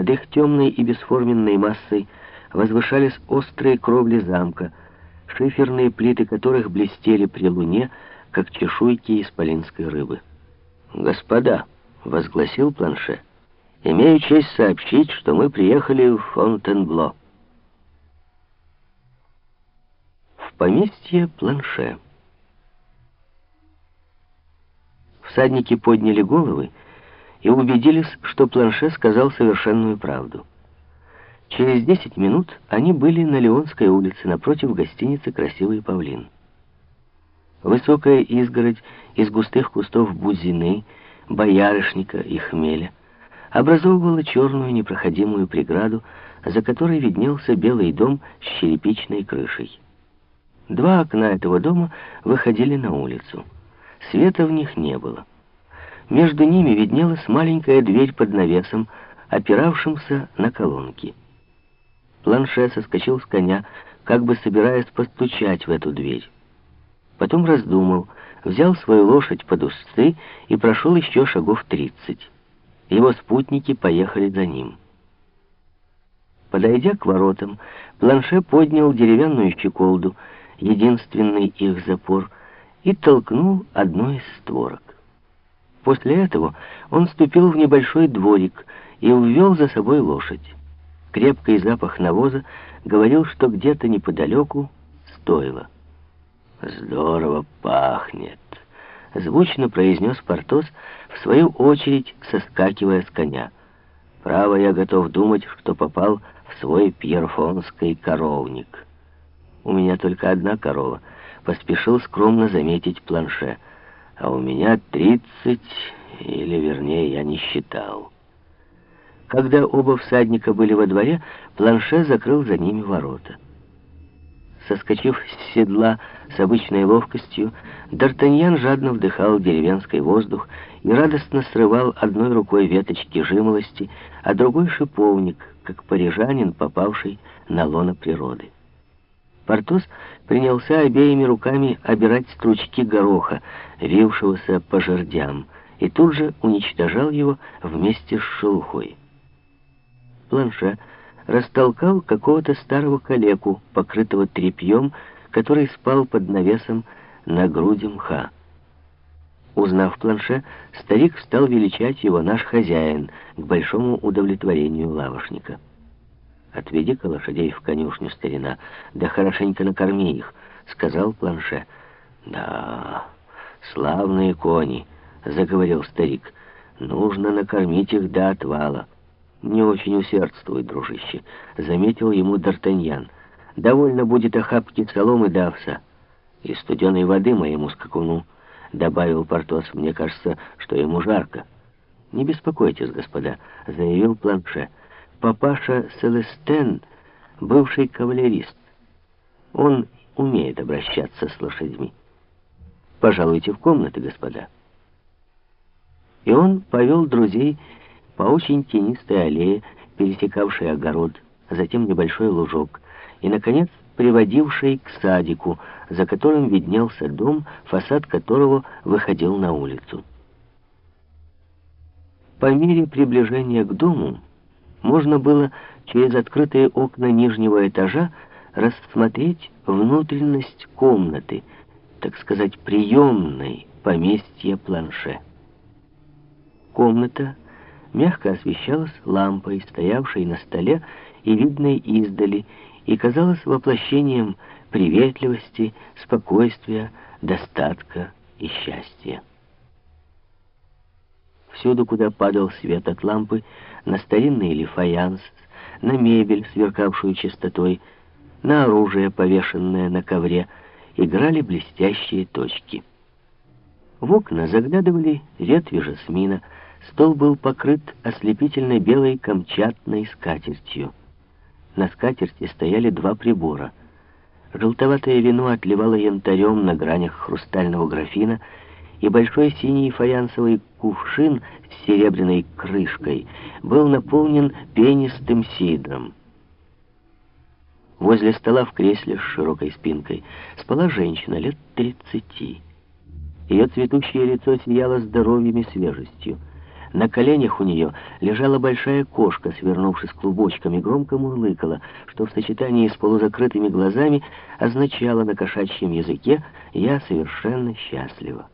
Над их темной и бесформенной массой возвышались острые кровли замка, шиферные плиты которых блестели при луне, как чешуйки исполинской рыбы. «Господа!» — возгласил Планше. «Имею честь сообщить, что мы приехали в Фонтенбло». В поместье Планше. Всадники подняли головы и убедились, что Планше сказал совершенную правду. Через десять минут они были на Леонской улице напротив гостиницы «Красивый павлин». Высокая изгородь из густых кустов бузины, боярышника и хмеля образовывала черную непроходимую преграду, за которой виднелся белый дом с черепичной крышей. Два окна этого дома выходили на улицу. Света в них не было. Между ними виднелась маленькая дверь под навесом, опиравшимся на колонки. Планше соскочил с коня, как бы собираясь постучать в эту дверь. Потом раздумал, взял свою лошадь под узцы и прошел еще шагов тридцать. Его спутники поехали за ним. Подойдя к воротам, Планше поднял деревянную щеколду, единственный их запор, и толкнул одну из створок. После этого он ступил в небольшой дворик и увел за собой лошадь. Крепкий запах навоза говорил, что где-то неподалеку стоило. «Здорово пахнет», — звучно произнес Портос, в свою очередь соскакивая с коня. «Право, я готов думать, что попал в свой пьерфонский коровник. У меня только одна корова», — поспешил скромно заметить планше — а у меня тридцать, или вернее, я не считал. Когда оба всадника были во дворе, Планше закрыл за ними ворота. Соскочив с седла с обычной ловкостью, Д'Артаньян жадно вдыхал деревенский воздух и радостно срывал одной рукой веточки жимолости, а другой шиповник, как парижанин, попавший на лоно природы. Портос принялся обеими руками обирать стручки гороха, вившегося по жердям, и тут же уничтожал его вместе с шелухой. Планше растолкал какого-то старого калеку, покрытого тряпьем, который спал под навесом на груди мха. Узнав планше, старик стал величать его наш хозяин к большому удовлетворению лавошника. «Отведи-ка лошадей в конюшню, старина, да хорошенько накорми их», — сказал Планше. «Да, славные кони», — заговорил старик. «Нужно накормить их до отвала». «Не очень усердствуй, дружище», — заметил ему Д'Артаньян. «Довольно будет охапки соломы да овса. И студеной воды моему скакуну», — добавил Портос. «Мне кажется, что ему жарко». «Не беспокойтесь, господа», — заявил Планше папаша Селестен, бывший кавалерист. Он умеет обращаться с лошадьми. Пожалуйте в комнаты, господа. И он повел друзей по очень тенистой аллее, пересекавшей огород, затем небольшой лужок, и, наконец, приводивший к садику, за которым виднелся дом, фасад которого выходил на улицу. По мере приближения к дому можно было через открытые окна нижнего этажа рассмотреть внутренность комнаты, так сказать, приемной поместья планше. Комната мягко освещалась лампой, стоявшей на столе и видной издали, и казалась воплощением приветливости, спокойствия, достатка и счастья. Всюду, куда падал свет от лампы, на старинный или фаянс, на мебель, сверкавшую чистотой, на оружие, повешенное на ковре, играли блестящие точки. В окна заглядывали ветви жасмина, стол был покрыт ослепительной белой камчатной скатертью. На скатерти стояли два прибора. Желтоватое вино отливало янтарем на гранях хрустального графина, и большой синий фаянсовый кувшин с серебряной крышкой был наполнен пенистым сидром. Возле стола в кресле с широкой спинкой спала женщина лет тридцати. Ее цветущее лицо сияло здоровьем и свежестью. На коленях у нее лежала большая кошка, свернувшись клубочком, и громко мурлыкала, что в сочетании с полузакрытыми глазами означало на кошачьем языке «я совершенно счастлива».